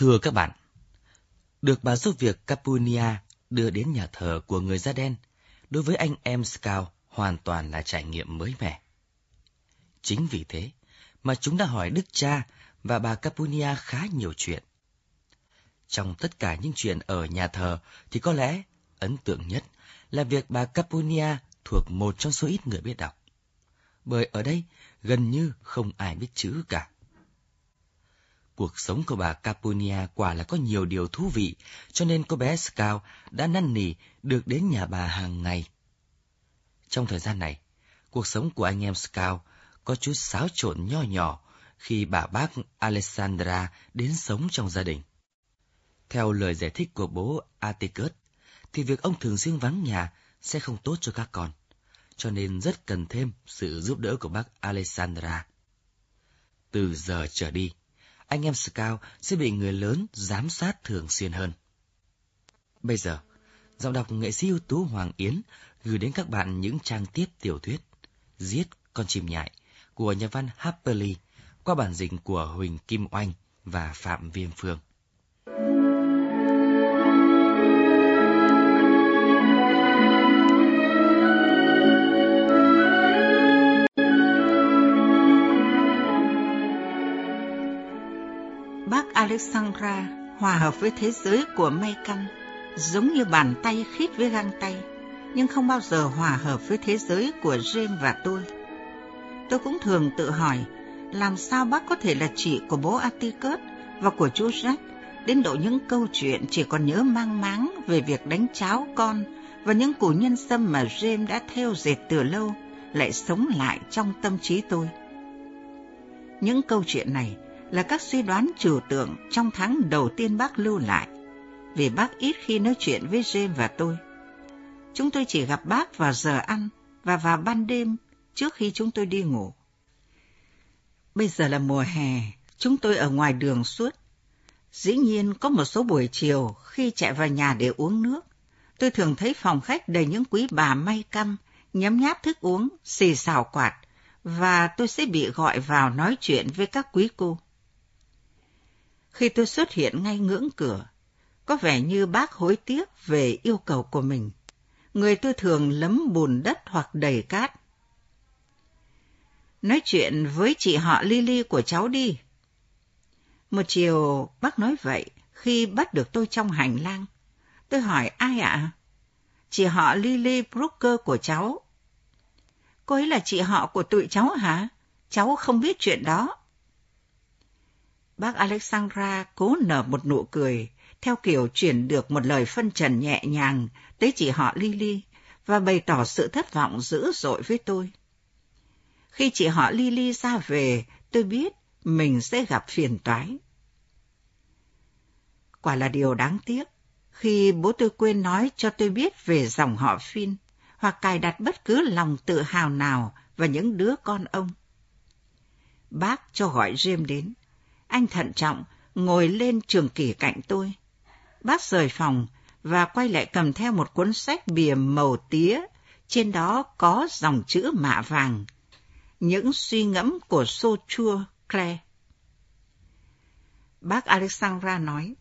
Thưa các bạn, được bà giúp việc Capunia đưa đến nhà thờ của người da đen, đối với anh em Scout hoàn toàn là trải nghiệm mới mẻ. Chính vì thế mà chúng đã hỏi Đức Cha và bà Capunia khá nhiều chuyện. Trong tất cả những chuyện ở nhà thờ thì có lẽ ấn tượng nhất là việc bà Capunia thuộc một trong số ít người biết đọc. Bởi ở đây gần như không ai biết chữ cả. Cuộc sống của bà Capunia quả là có nhiều điều thú vị, cho nên cô bé Scout đã năn nỉ được đến nhà bà hàng ngày. Trong thời gian này, cuộc sống của anh em Scout có chút xáo trộn nho nhỏ khi bà bác Alessandra đến sống trong gia đình. Theo lời giải thích của bố Atticus, thì việc ông thường xuyên vắng nhà sẽ không tốt cho các con, cho nên rất cần thêm sự giúp đỡ của bác Alessandra. Từ giờ trở đi, anh em Scout sẽ bị người lớn giám sát thường xuyên hơn. Bây giờ, giọng đọc nghệ sĩ ưu tú Hoàng Yến gửi đến các bạn những trang tiếp tiểu thuyết Giết con chim nhại của nhà văn Harper Lee qua bản dịch của Huỳnh Kim Oanh và Phạm Viêm Phương. Alexandra hòa hợp với thế giới của May Căn, giống như bàn tay khít với găng tay, nhưng không bao giờ hòa hợp với thế giới của James và tôi. Tôi cũng thường tự hỏi, làm sao bác có thể là chị của bố Atticus và của chú Jack, đến độ những câu chuyện chỉ còn nhớ mang máng về việc đánh cháo con và những củ nhân sâm mà James đã theo dệt từ lâu lại sống lại trong tâm trí tôi. Những câu chuyện này là các suy đoán trừu tượng trong tháng đầu tiên bác lưu lại, vì bác ít khi nói chuyện với James và tôi. Chúng tôi chỉ gặp bác vào giờ ăn và vào ban đêm trước khi chúng tôi đi ngủ. Bây giờ là mùa hè, chúng tôi ở ngoài đường suốt. Dĩ nhiên có một số buổi chiều khi chạy vào nhà để uống nước, tôi thường thấy phòng khách đầy những quý bà may căm, nhấm nháp thức uống, xì xào quạt, và tôi sẽ bị gọi vào nói chuyện với các quý cô. Khi tôi xuất hiện ngay ngưỡng cửa, có vẻ như bác hối tiếc về yêu cầu của mình. Người tôi thường lấm bùn đất hoặc đầy cát, nói chuyện với chị họ Lily của cháu đi. Một chiều bác nói vậy khi bắt được tôi trong hành lang. Tôi hỏi ai ạ? Chị họ Lily Brooker của cháu. Cô ấy là chị họ của tụi cháu hả? Cháu không biết chuyện đó. Bác Alexandra cố nở một nụ cười, theo kiểu chuyển được một lời phân trần nhẹ nhàng tới chị họ Lily và bày tỏ sự thất vọng dữ dội với tôi. Khi chị họ Lily ra về, tôi biết mình sẽ gặp phiền toái. Quả là điều đáng tiếc, khi bố tôi quên nói cho tôi biết về dòng họ Phin, hoặc cài đặt bất cứ lòng tự hào nào và những đứa con ông. Bác cho gọi James đến. Anh thận trọng, ngồi lên trường kỷ cạnh tôi. Bác rời phòng và quay lại cầm theo một cuốn sách bìa màu tía, trên đó có dòng chữ mạ vàng – những suy ngẫm của Sochua Clare. Bác Alexandra nói,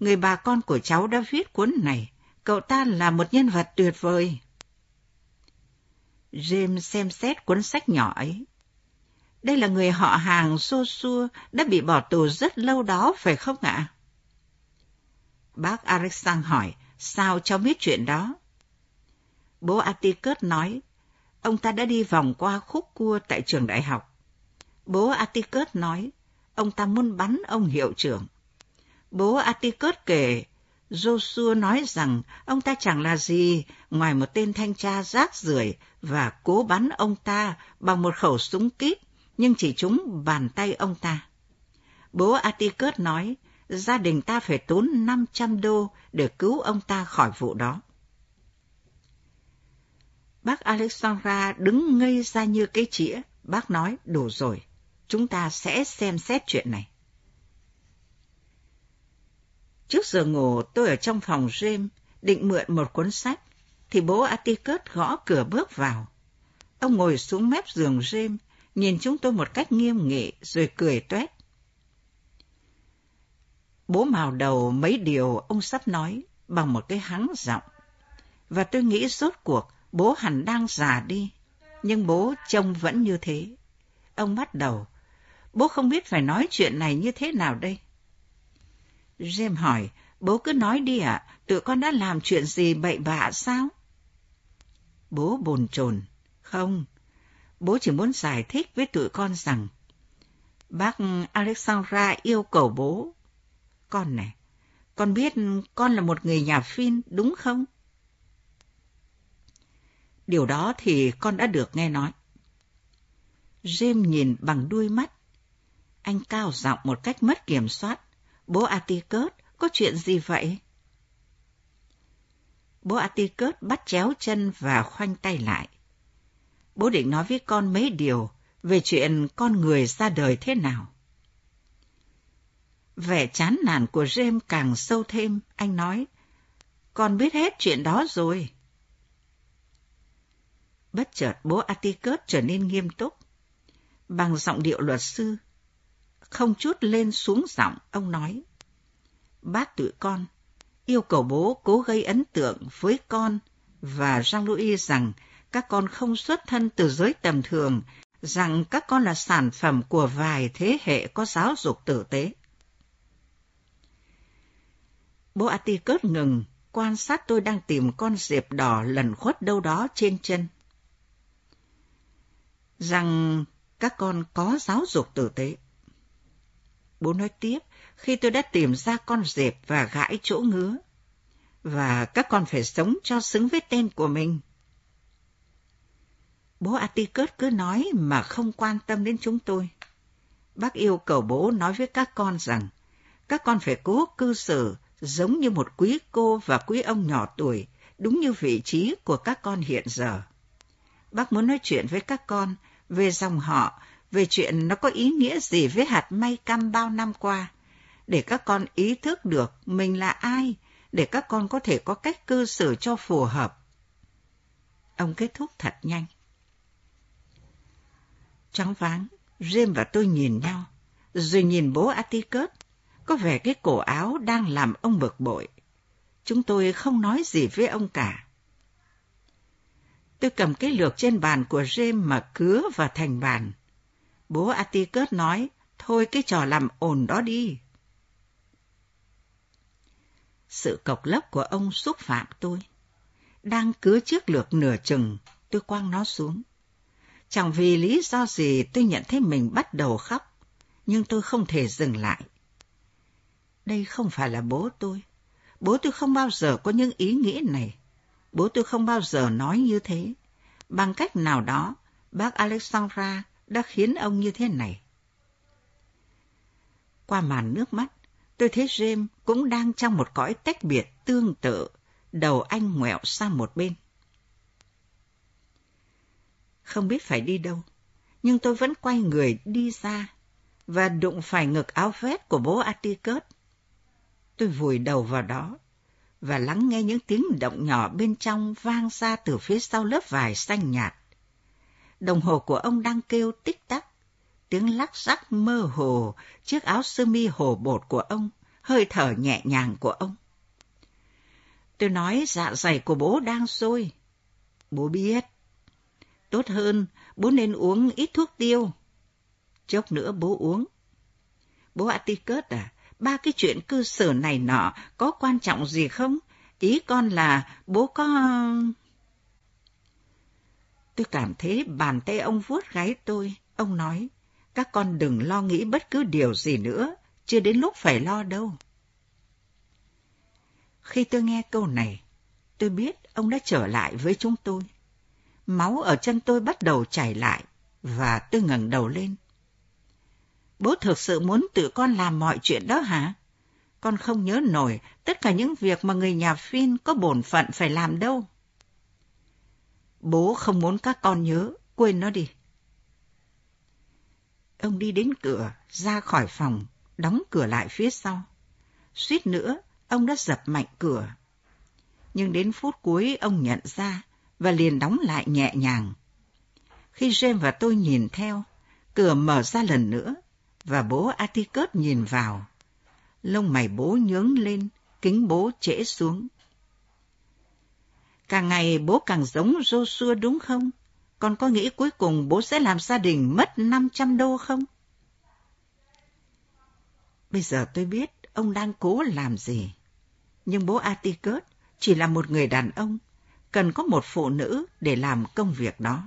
người bà con của cháu đã viết cuốn này, cậu ta là một nhân vật tuyệt vời. James xem xét cuốn sách nhỏ ấy. Đây là người họ hàng Joshua đã bị bỏ tù rất lâu đó, phải không ạ? Bác Alexander hỏi, sao cháu biết chuyện đó? Bố Atticus nói, ông ta đã đi vòng qua khúc cua tại trường đại học. Bố Atticus nói, ông ta muốn bắn ông hiệu trưởng. Bố Atticus kể, Joshua nói rằng ông ta chẳng là gì ngoài một tên thanh tra rác rưởi và cố bắn ông ta bằng một khẩu súng kíp, nhưng chỉ trúng bàn tay ông ta. Bố Atticus nói, gia đình ta phải tốn 500 đô để cứu ông ta khỏi vụ đó. Bác Alexandra đứng ngây ra như cái chĩa. Bác nói, đủ rồi, chúng ta sẽ xem xét chuyện này. Trước giờ ngủ, tôi ở trong phòng James, định mượn một cuốn sách, thì bố Atticus gõ cửa bước vào. Ông ngồi xuống mép giường James, nhìn chúng tôi một cách nghiêm nghị, rồi cười tuét. Bố mào đầu mấy điều ông sắp nói bằng một cái hắng giọng. Và tôi nghĩ rốt cuộc bố hẳn đang già đi, nhưng bố trông vẫn như thế. Ông bắt đầu, bố không biết phải nói chuyện này như thế nào đây. James hỏi, bố cứ nói đi ạ, tụi con đã làm chuyện gì bậy bạ sao? Bố bồn chồn, không, bố chỉ muốn giải thích với tụi con rằng bác Alexandra yêu cầu bố. Con này, con biết con là một người nhà phim, đúng không? Điều đó thì con đã được nghe nói. James nhìn bằng đuôi mắt. Anh cao giọng một cách mất kiểm soát. Bố Atticus, có chuyện gì vậy? Bố Atticus bắt chéo chân và khoanh tay lại. Bố định nói với con mấy điều về chuyện con người ra đời thế nào. Vẻ chán nản của James càng sâu thêm, anh nói, con biết hết chuyện đó rồi. Bất chợt bố Atticus trở nên nghiêm túc. Bằng giọng điệu luật sư, không chút lên xuống giọng, ông nói, Bác tụi con, yêu cầu bố cố gây ấn tượng với con và Jean-Louis rằng các con không xuất thân từ giới tầm thường, rằng các con là sản phẩm của vài thế hệ có giáo dục tử tế. Bố Atticus ngừng, quan sát tôi đang tìm con diệp đỏ lần khuất đâu đó trên chân. Rằng các con có giáo dục tử tế. Bố nói tiếp, khi tôi đã tìm ra con dẹp và gãi chỗ ngứa, và các con phải sống cho xứng với tên của mình. Bố Atticus cứ nói mà không quan tâm đến chúng tôi. Bác yêu cầu bố nói với các con rằng, các con phải cố cư xử giống như một quý cô và quý ông nhỏ tuổi, đúng như vị trí của các con hiện giờ. Bác muốn nói chuyện với các con về dòng họ, về chuyện nó có ý nghĩa gì với hạt may cam bao năm qua, để các con ý thức được mình là ai, để các con có thể có cách cư xử cho phù hợp. Ông kết thúc thật nhanh. Trắng váng, James và tôi nhìn nhau, rồi nhìn bố Atticus, có vẻ cái cổ áo đang làm ông bực bội. Chúng tôi không nói gì với ông cả. Tôi cầm cái lược trên bàn của James mà cứa vào thành bàn. Bố Atticus nói, thôi cái trò làm ồn đó đi. Sự cộc lốc của ông xúc phạm tôi. Đang cứa chiếc lược nửa chừng, tôi quăng nó xuống. Chẳng vì lý do gì tôi nhận thấy mình bắt đầu khóc, nhưng tôi không thể dừng lại. Đây không phải là bố tôi. Bố tôi không bao giờ có những ý nghĩ này. Bố tôi không bao giờ nói như thế. Bằng cách nào đó, bác Alexandra đã khiến ông như thế này. Qua màn nước mắt, tôi thấy James cũng đang trong một cõi tách biệt tương tự, đầu anh ngoẹo sang một bên. Không biết phải đi đâu, nhưng tôi vẫn quay người đi ra và đụng phải ngực áo vest của bố Atticus. Tôi vùi đầu vào đó và lắng nghe những tiếng động nhỏ bên trong vang ra từ phía sau lớp vải xanh nhạt. Đồng hồ của ông đang kêu tích tắc, tiếng lắc rắc mơ hồ, chiếc áo sơ mi hồ bột của ông, hơi thở nhẹ nhàng của ông. Tôi nói dạ dày của bố đang sôi. Bố biết. Tốt hơn, bố nên uống ít thuốc tiêu. Chốc nữa bố uống. Bố Atticus à, ba cái chuyện cư xử này nọ có quan trọng gì không? Ý con là bố có... Tôi cảm thấy bàn tay ông vuốt gáy tôi. Ông nói, các con đừng lo nghĩ bất cứ điều gì nữa, chưa đến lúc phải lo đâu. Khi tôi nghe câu này, tôi biết ông đã trở lại với chúng tôi. Máu ở chân tôi bắt đầu chảy lại, và tôi ngẩng đầu lên. Bố thực sự muốn tự con làm mọi chuyện đó hả? Con không nhớ nổi tất cả những việc mà người nhà Phin có bổn phận phải làm đâu. Bố không muốn các con nhớ, quên nó đi. Ông đi đến cửa, ra khỏi phòng, đóng cửa lại phía sau. Suýt nữa, ông đã dập mạnh cửa. Nhưng đến phút cuối ông nhận ra và liền đóng lại nhẹ nhàng. Khi James và tôi nhìn theo, cửa mở ra lần nữa và bố Atticus nhìn vào. Lông mày bố nhướng lên, kính bố trễ xuống. Càng ngày bố càng giống Joshua đúng không? Con có nghĩ cuối cùng bố sẽ làm gia đình mất 500 đô không? Bây giờ tôi biết ông đang cố làm gì. Nhưng bố Atticus chỉ là một người đàn ông, cần có một phụ nữ để làm công việc đó.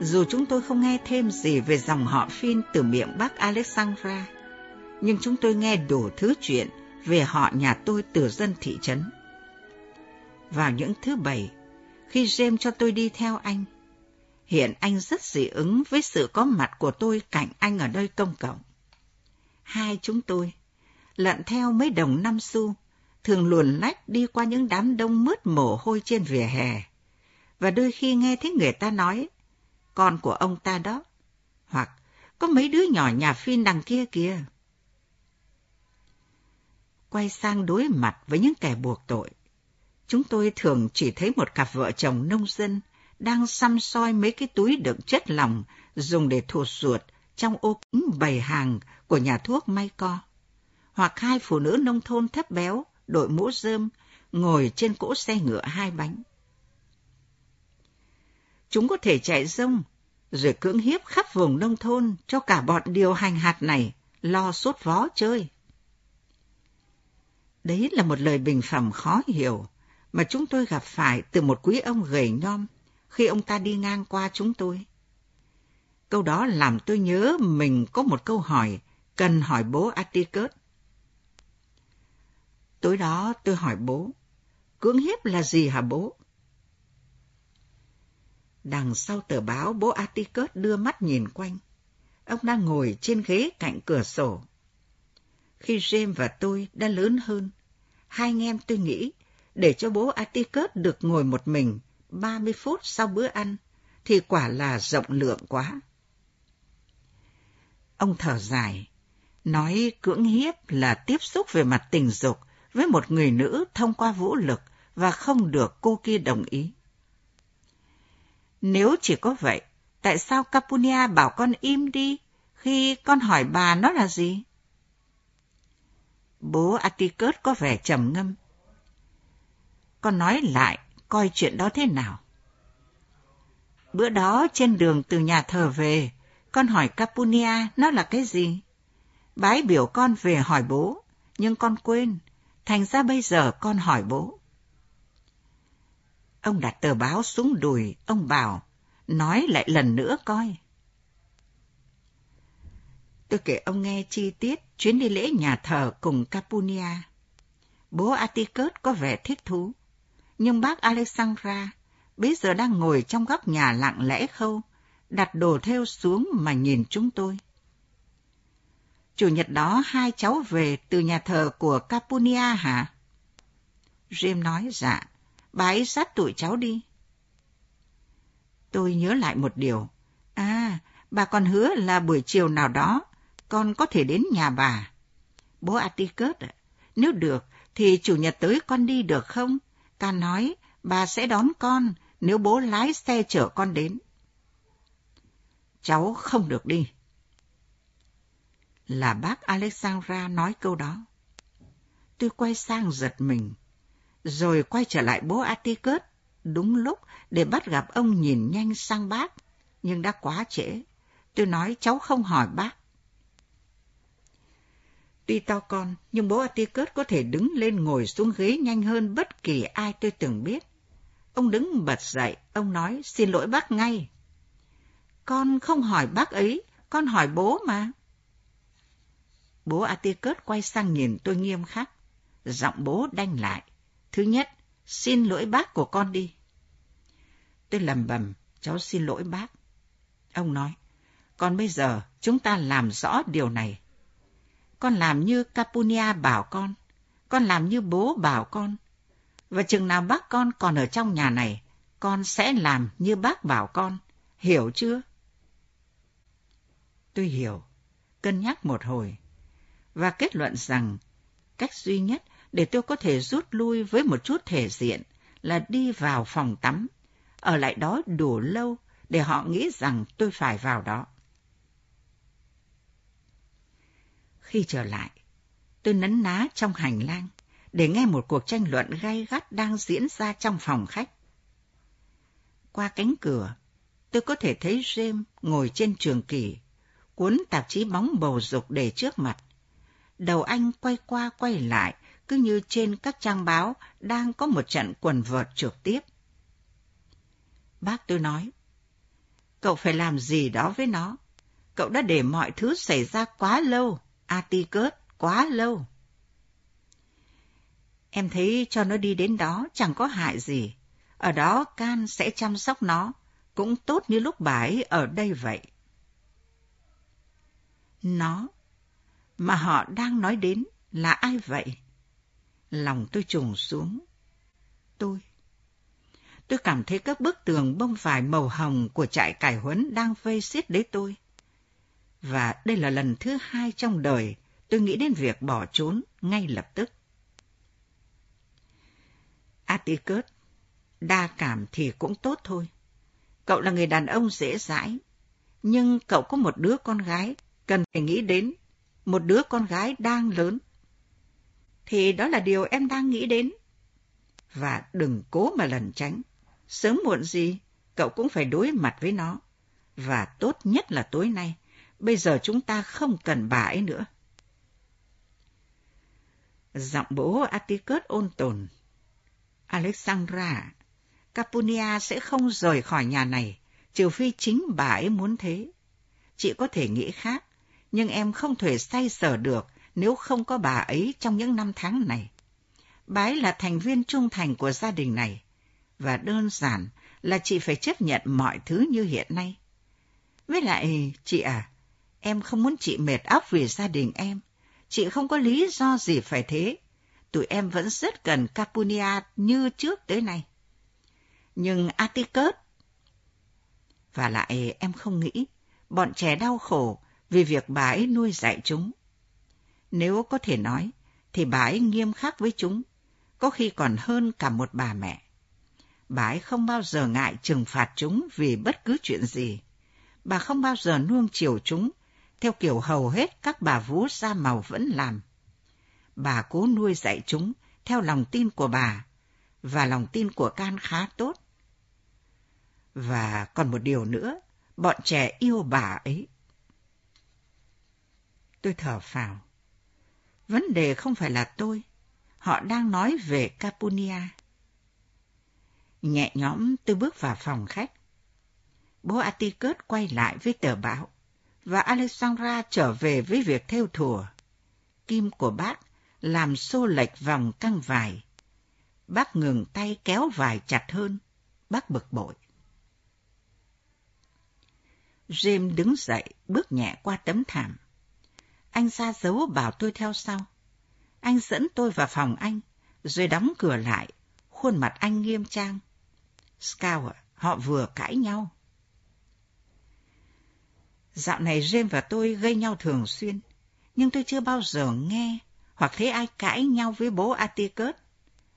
Dù chúng tôi không nghe thêm gì về dòng họ Phin từ miệng bác Alexandra, nhưng chúng tôi nghe đủ thứ chuyện về họ nhà tôi từ dân thị trấn. Vào những thứ bảy, khi James cho tôi đi theo anh, hiện anh rất dị ứng với sự có mặt của tôi cạnh anh ở nơi công cộng. Hai chúng tôi, lặn theo mấy đồng năm xu, thường luồn lách đi qua những đám đông mướt mồ hôi trên vỉa hè, và đôi khi nghe thấy người ta nói con của ông ta đó. Hoặc có mấy đứa nhỏ nhà phi đằng kia kìa. Quay sang đối mặt với những kẻ buộc tội. Chúng tôi thường chỉ thấy một cặp vợ chồng nông dân đang xăm soi mấy cái túi đựng chất lỏng dùng để thụt ruột trong ô kính bày hàng của nhà thuốc may co. Hoặc hai phụ nữ nông thôn thấp béo, đội mũ rơm, ngồi trên cỗ xe ngựa hai bánh. Chúng có thể chạy rông, rồi cưỡng hiếp khắp vùng nông thôn cho cả bọn điều hành hạt này lo sốt vó chơi. Đấy là một lời bình phẩm khó hiểu mà chúng tôi gặp phải từ một quý ông gầy nhom khi ông ta đi ngang qua chúng tôi. Câu đó làm tôi nhớ mình có một câu hỏi cần hỏi bố Atticus. Tối đó tôi hỏi bố, cưỡng hiếp là gì hả bố? Đằng sau tờ báo, bố Atticus đưa mắt nhìn quanh. Ông đang ngồi trên ghế cạnh cửa sổ. Khi James và tôi đã lớn hơn, hai anh em tôi nghĩ để cho bố Atticus được ngồi một mình 30 phút sau bữa ăn thì quả là rộng lượng quá. Ông thở dài, nói cưỡng hiếp là tiếp xúc về mặt tình dục với một người nữ thông qua vũ lực và không được cô kia đồng ý. Nếu chỉ có vậy, tại sao Capunia bảo con im đi khi con hỏi bà nó là gì? Bố Atticus có vẻ trầm ngâm. Con nói lại, coi chuyện đó thế nào. Bữa đó trên đường từ nhà thờ về, con hỏi Capunia nó là cái gì? Bái biểu con về hỏi bố, nhưng con quên, thành ra bây giờ con hỏi bố. Ông đặt tờ báo xuống đùi, ông bảo, nói lại lần nữa coi. Tôi kể ông nghe chi tiết chuyến đi lễ nhà thờ cùng Capunia. Bố Atticus có vẻ thích thú, nhưng bác Alexandra bây giờ đang ngồi trong góc nhà lặng lẽ khâu, đặt đồ theo xuống mà nhìn chúng tôi. Chủ nhật đó hai cháu về từ nhà thờ của Capunia hả? Jim nói dạ bà ấy sát tụi cháu đi. Tôi nhớ lại một điều. À, bà còn hứa là buổi chiều nào đó, con có thể đến nhà bà. Bố Atticus nếu được thì chủ nhật tới con đi được không? Ta nói bà sẽ đón con nếu bố lái xe chở con đến. Cháu không được đi. Là bác Alexandra nói câu đó. Tôi quay sang giật mình rồi quay trở lại bố Atticus đúng lúc để bắt gặp ông nhìn nhanh sang bác, nhưng đã quá trễ. Tôi nói cháu không hỏi bác. Tuy to con, nhưng bố Atticus có thể đứng lên ngồi xuống ghế nhanh hơn bất kỳ ai tôi từng biết. Ông đứng bật dậy, ông nói xin lỗi bác ngay. Con không hỏi bác ấy, con hỏi bố mà. Bố Atticus quay sang nhìn tôi nghiêm khắc, giọng bố đanh lại. Thứ nhất, xin lỗi bác của con đi. Tôi lầm bầm, cháu xin lỗi bác. Ông nói, còn bây giờ chúng ta làm rõ điều này. Con làm như Capunia bảo con, con làm như bố bảo con. Và chừng nào bác con còn ở trong nhà này, con sẽ làm như bác bảo con. Hiểu chưa? Tôi hiểu, cân nhắc một hồi, và kết luận rằng cách duy nhất để tôi có thể rút lui với một chút thể diện là đi vào phòng tắm, ở lại đó đủ lâu để họ nghĩ rằng tôi phải vào đó. Khi trở lại, tôi nấn ná trong hành lang để nghe một cuộc tranh luận gay gắt đang diễn ra trong phòng khách. Qua cánh cửa, tôi có thể thấy James ngồi trên trường kỳ, cuốn tạp chí bóng bầu dục để trước mặt. Đầu anh quay qua quay lại, cứ như trên các trang báo đang có một trận quần vợt trực tiếp. Bác tôi nói, cậu phải làm gì đó với nó. Cậu đã để mọi thứ xảy ra quá lâu, Atticus, quá lâu. Em thấy cho nó đi đến đó chẳng có hại gì. Ở đó Can sẽ chăm sóc nó, cũng tốt như lúc bà ấy ở đây vậy. Nó, mà họ đang nói đến là ai vậy? Lòng tôi trùng xuống. Tôi. Tôi cảm thấy các bức tường bông vải màu hồng của trại cải huấn đang vây xiết lấy tôi. Và đây là lần thứ hai trong đời tôi nghĩ đến việc bỏ trốn ngay lập tức. Atticus, đa cảm thì cũng tốt thôi. Cậu là người đàn ông dễ dãi, nhưng cậu có một đứa con gái cần phải nghĩ đến, một đứa con gái đang lớn. Thì đó là điều em đang nghĩ đến. Và đừng cố mà lẩn tránh. Sớm muộn gì, cậu cũng phải đối mặt với nó. Và tốt nhất là tối nay, bây giờ chúng ta không cần bà ấy nữa. Giọng bố Atticus ôn tồn. Alexandra, Capunia sẽ không rời khỏi nhà này, trừ phi chính bà ấy muốn thế. Chị có thể nghĩ khác, nhưng em không thể say sở được nếu không có bà ấy trong những năm tháng này. Bà ấy là thành viên trung thành của gia đình này, và đơn giản là chị phải chấp nhận mọi thứ như hiện nay. Với lại, chị à, em không muốn chị mệt óc vì gia đình em. Chị không có lý do gì phải thế. Tụi em vẫn rất cần Capunia như trước tới nay. Nhưng Atticus... Và lại em không nghĩ bọn trẻ đau khổ vì việc bà ấy nuôi dạy chúng. Nếu có thể nói, thì bà ấy nghiêm khắc với chúng, có khi còn hơn cả một bà mẹ. Bà ấy không bao giờ ngại trừng phạt chúng vì bất cứ chuyện gì. Bà không bao giờ nuông chiều chúng, theo kiểu hầu hết các bà vú da màu vẫn làm. Bà cố nuôi dạy chúng theo lòng tin của bà, và lòng tin của Can khá tốt. Và còn một điều nữa, bọn trẻ yêu bà ấy. Tôi thở phào. Vấn đề không phải là tôi, họ đang nói về Capunia. Nhẹ nhõm tôi bước vào phòng khách. Bố Atikert quay lại với tờ báo, và Alexandra trở về với việc theo thùa. Kim của bác làm xô lệch vòng căng vải. Bác ngừng tay kéo vải chặt hơn. Bác bực bội. James đứng dậy, bước nhẹ qua tấm thảm. Anh ra dấu bảo tôi theo sau. Anh dẫn tôi vào phòng anh, rồi đóng cửa lại, khuôn mặt anh nghiêm trang. Scout họ vừa cãi nhau. Dạo này James và tôi gây nhau thường xuyên, nhưng tôi chưa bao giờ nghe hoặc thấy ai cãi nhau với bố Atticus.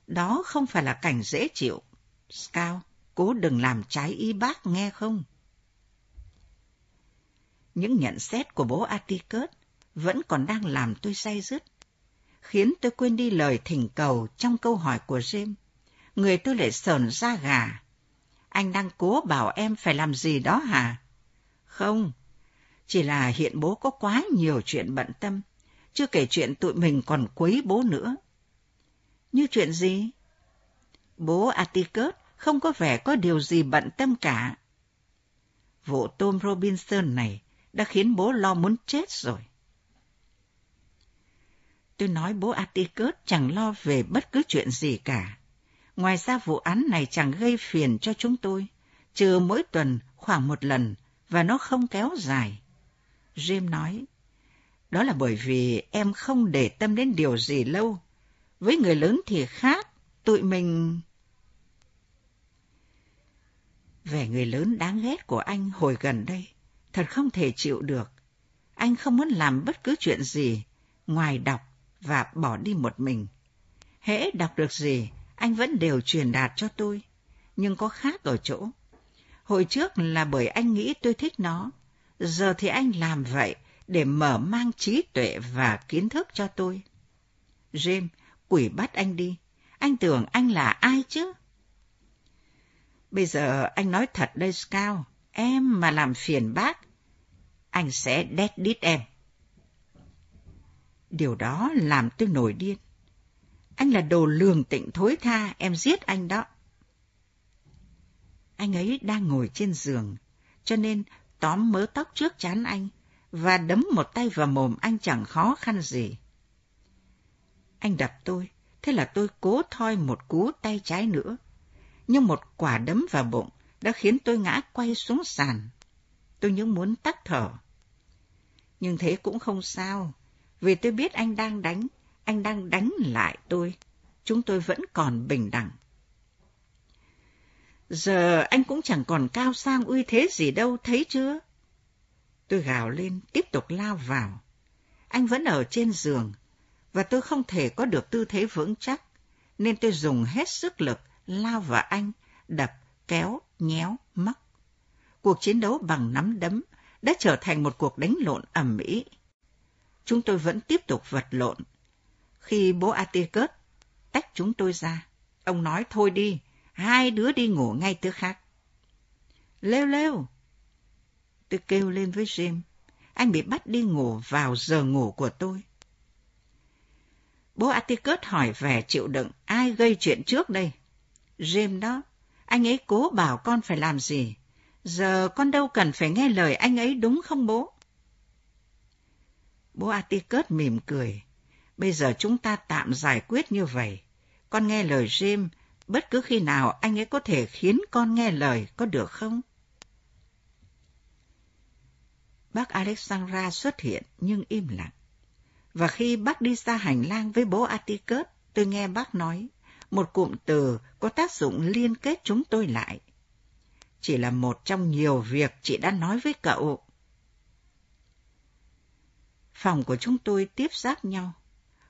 Đó không phải là cảnh dễ chịu. Scout, cố đừng làm trái ý bác nghe không? Những nhận xét của bố Atticus vẫn còn đang làm tôi say dứt, khiến tôi quên đi lời thỉnh cầu trong câu hỏi của James. Người tôi lại sờn ra gà. Anh đang cố bảo em phải làm gì đó hả? Không, chỉ là hiện bố có quá nhiều chuyện bận tâm, chưa kể chuyện tụi mình còn quấy bố nữa. Như chuyện gì? Bố Atticus không có vẻ có điều gì bận tâm cả. Vụ Tom Robinson này đã khiến bố lo muốn chết rồi. Tôi nói bố Atticus chẳng lo về bất cứ chuyện gì cả. Ngoài ra vụ án này chẳng gây phiền cho chúng tôi, trừ mỗi tuần khoảng một lần và nó không kéo dài. James nói, đó là bởi vì em không để tâm đến điều gì lâu. Với người lớn thì khác, tụi mình... Vẻ người lớn đáng ghét của anh hồi gần đây, thật không thể chịu được. Anh không muốn làm bất cứ chuyện gì ngoài đọc và bỏ đi một mình. Hễ đọc được gì, anh vẫn đều truyền đạt cho tôi. Nhưng có khác ở chỗ. Hồi trước là bởi anh nghĩ tôi thích nó. Giờ thì anh làm vậy để mở mang trí tuệ và kiến thức cho tôi. James, quỷ bắt anh đi. Anh tưởng anh là ai chứ? Bây giờ anh nói thật đây Scout, em mà làm phiền bác, anh sẽ đét đít em. Điều đó làm tôi nổi điên. Anh là đồ lường tịnh thối tha, em giết anh đó. Anh ấy đang ngồi trên giường, cho nên tóm mớ tóc trước chán anh và đấm một tay vào mồm anh chẳng khó khăn gì. Anh đập tôi, thế là tôi cố thoi một cú tay trái nữa. Nhưng một quả đấm vào bụng đã khiến tôi ngã quay xuống sàn. Tôi những muốn tắt thở. Nhưng thế cũng không sao, vì tôi biết anh đang đánh, anh đang đánh lại tôi. Chúng tôi vẫn còn bình đẳng. Giờ anh cũng chẳng còn cao sang uy thế gì đâu, thấy chưa? Tôi gào lên, tiếp tục lao vào. Anh vẫn ở trên giường, và tôi không thể có được tư thế vững chắc, nên tôi dùng hết sức lực lao vào anh, đập, kéo, nhéo, móc. Cuộc chiến đấu bằng nắm đấm đã trở thành một cuộc đánh lộn ầm ĩ. Chúng tôi vẫn tiếp tục vật lộn. Khi bố Atticus tách chúng tôi ra, ông nói thôi đi, hai đứa đi ngủ ngay tức khác. Lêu lêu! Tôi kêu lên với Jim. Anh bị bắt đi ngủ vào giờ ngủ của tôi. Bố Atticus hỏi vẻ chịu đựng ai gây chuyện trước đây. Jim đó, anh ấy cố bảo con phải làm gì. Giờ con đâu cần phải nghe lời anh ấy đúng không bố? Bố Atticus mỉm cười. Bây giờ chúng ta tạm giải quyết như vậy. Con nghe lời Jim, bất cứ khi nào anh ấy có thể khiến con nghe lời, có được không? Bác Alexandra xuất hiện nhưng im lặng. Và khi bác đi ra hành lang với bố Atticus, tôi nghe bác nói, một cụm từ có tác dụng liên kết chúng tôi lại. Chỉ là một trong nhiều việc chị đã nói với cậu. Phòng của chúng tôi tiếp giáp nhau.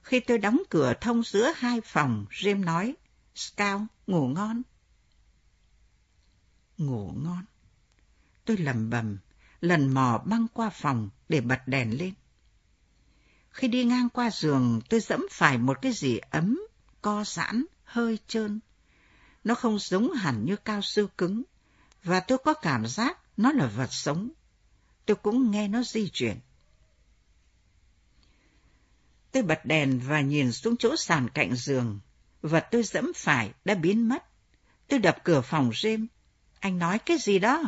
Khi tôi đóng cửa thông giữa hai phòng, Jim nói, Scout, ngủ ngon. Ngủ ngon. Tôi lầm bầm, lần mò băng qua phòng để bật đèn lên. Khi đi ngang qua giường, tôi dẫm phải một cái gì ấm, co giãn, hơi trơn. Nó không giống hẳn như cao su cứng, và tôi có cảm giác nó là vật sống. Tôi cũng nghe nó di chuyển. Tôi bật đèn và nhìn xuống chỗ sàn cạnh giường. Vật tôi dẫm phải đã biến mất. Tôi đập cửa phòng rêm. Anh nói cái gì đó?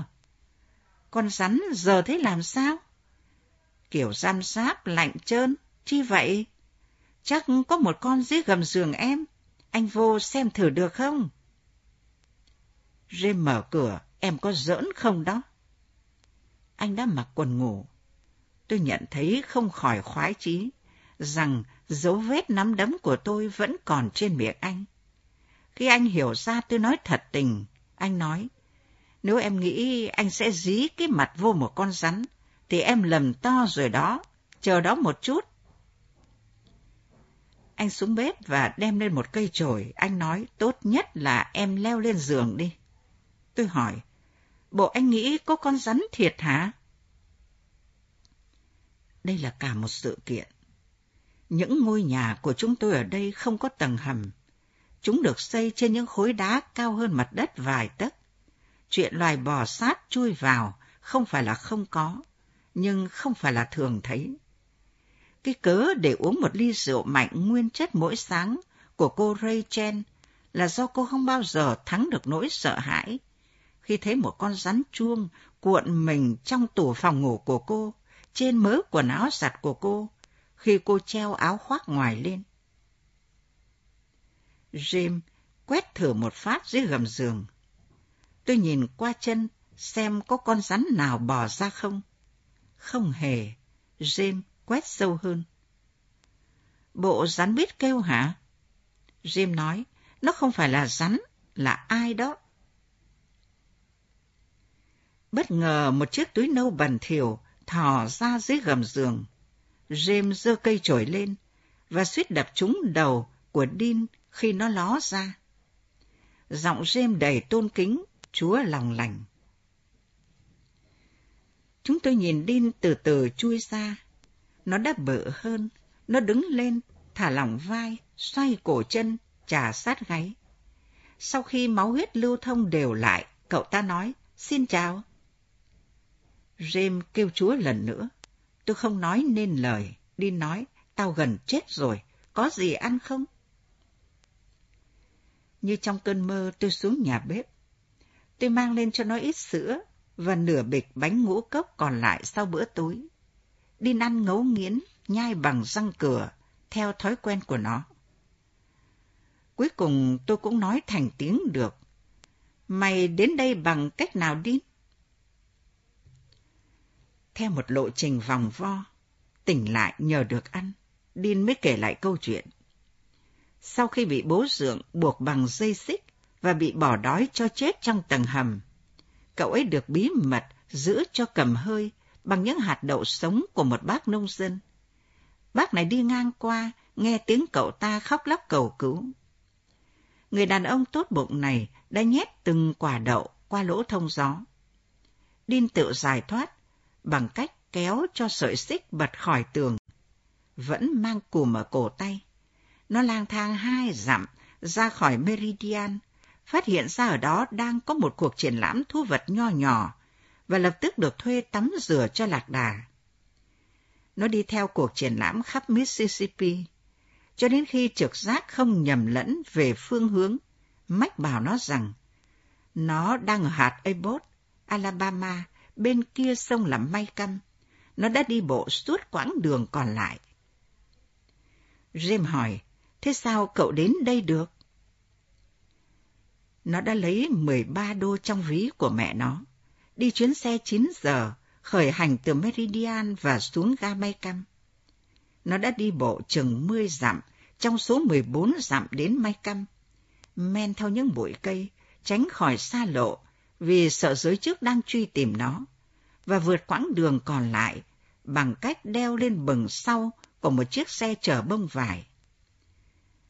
Con rắn giờ thế làm sao? Kiểu giam sáp lạnh trơn, chi vậy? Chắc có một con dưới gầm giường em. Anh vô xem thử được không? Rêm mở cửa, em có giỡn không đó? Anh đã mặc quần ngủ. Tôi nhận thấy không khỏi khoái chí rằng dấu vết nắm đấm của tôi vẫn còn trên miệng anh. Khi anh hiểu ra tôi nói thật tình, anh nói, nếu em nghĩ anh sẽ dí cái mặt vô một con rắn, thì em lầm to rồi đó, chờ đó một chút. Anh xuống bếp và đem lên một cây chổi, anh nói tốt nhất là em leo lên giường đi. Tôi hỏi, bộ anh nghĩ có con rắn thiệt hả? Đây là cả một sự kiện. Những ngôi nhà của chúng tôi ở đây không có tầng hầm. Chúng được xây trên những khối đá cao hơn mặt đất vài tấc. Chuyện loài bò sát chui vào không phải là không có, nhưng không phải là thường thấy. Cái cớ để uống một ly rượu mạnh nguyên chất mỗi sáng của cô Rachel là do cô không bao giờ thắng được nỗi sợ hãi khi thấy một con rắn chuông cuộn mình trong tủ phòng ngủ của cô, trên mớ quần áo giặt của cô, khi cô treo áo khoác ngoài lên. Jim quét thử một phát dưới gầm giường. Tôi nhìn qua chân xem có con rắn nào bò ra không. Không hề, Jim quét sâu hơn. Bộ rắn biết kêu hả? Jim nói, nó không phải là rắn, là ai đó. Bất ngờ một chiếc túi nâu bẩn thỉu thò ra dưới gầm giường. James giơ cây chổi lên và suýt đập trúng đầu của Dean khi nó ló ra. Giọng James đầy tôn kính, Chúa lòng lành. Chúng tôi nhìn Dean từ từ chui ra. Nó đã bự hơn, nó đứng lên, thả lỏng vai, xoay cổ chân, trà sát gáy. Sau khi máu huyết lưu thông đều lại, cậu ta nói, xin chào. James kêu chúa lần nữa. Tôi không nói nên lời, đi nói, tao gần chết rồi, có gì ăn không? Như trong cơn mơ tôi xuống nhà bếp. Tôi mang lên cho nó ít sữa và nửa bịch bánh ngũ cốc còn lại sau bữa tối. Đi ăn ngấu nghiến, nhai bằng răng cửa, theo thói quen của nó. Cuối cùng tôi cũng nói thành tiếng được. Mày đến đây bằng cách nào đi? Theo một lộ trình vòng vo, tỉnh lại nhờ được ăn, Đin mới kể lại câu chuyện. Sau khi bị bố dượng buộc bằng dây xích và bị bỏ đói cho chết trong tầng hầm, cậu ấy được bí mật giữ cho cầm hơi bằng những hạt đậu sống của một bác nông dân. Bác này đi ngang qua, nghe tiếng cậu ta khóc lóc cầu cứu. Người đàn ông tốt bụng này đã nhét từng quả đậu qua lỗ thông gió. Đin tự giải thoát bằng cách kéo cho sợi xích bật khỏi tường. Vẫn mang cùm ở cổ tay. Nó lang thang hai dặm ra khỏi Meridian, phát hiện ra ở đó đang có một cuộc triển lãm thu vật nho nhỏ và lập tức được thuê tắm rửa cho lạc đà. Nó đi theo cuộc triển lãm khắp Mississippi, cho đến khi trực giác không nhầm lẫn về phương hướng, mách bảo nó rằng nó đang ở hạt Abbott, Alabama, bên kia sông là may căm. Nó đã đi bộ suốt quãng đường còn lại. James hỏi, thế sao cậu đến đây được? Nó đã lấy 13 đô trong ví của mẹ nó, đi chuyến xe 9 giờ, khởi hành từ Meridian và xuống ga May Căm. Nó đã đi bộ chừng 10 dặm, trong số 14 dặm đến May Căm, men theo những bụi cây, tránh khỏi xa lộ vì sợ giới trước đang truy tìm nó, và vượt quãng đường còn lại bằng cách đeo lên bừng sau của một chiếc xe chở bông vải.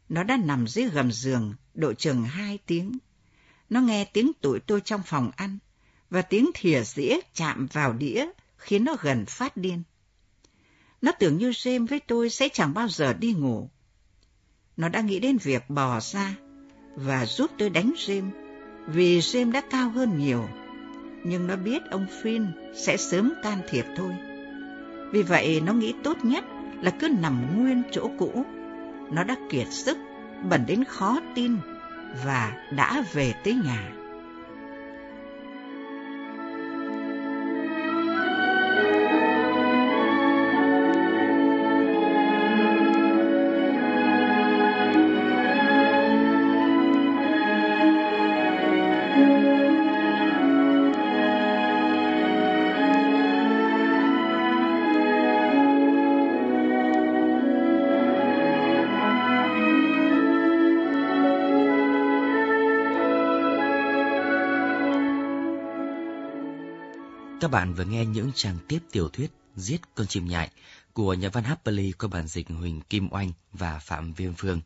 Nó đã nằm dưới gầm giường độ chừng hai tiếng. Nó nghe tiếng tụi tôi trong phòng ăn và tiếng thìa dĩa chạm vào đĩa khiến nó gần phát điên. Nó tưởng như James với tôi sẽ chẳng bao giờ đi ngủ. Nó đã nghĩ đến việc bò ra và giúp tôi đánh James vì James đã cao hơn nhiều. Nhưng nó biết ông Finn sẽ sớm can thiệp thôi. Vì vậy nó nghĩ tốt nhất là cứ nằm nguyên chỗ cũ. Nó đã kiệt sức, bẩn đến khó tin và đã về tới nhà. Bạn vừa nghe những trang tiếp tiểu thuyết Giết con chim nhại của nhà văn Harper Lee có bản dịch Huỳnh Kim Oanh và Phạm Viêm Phương.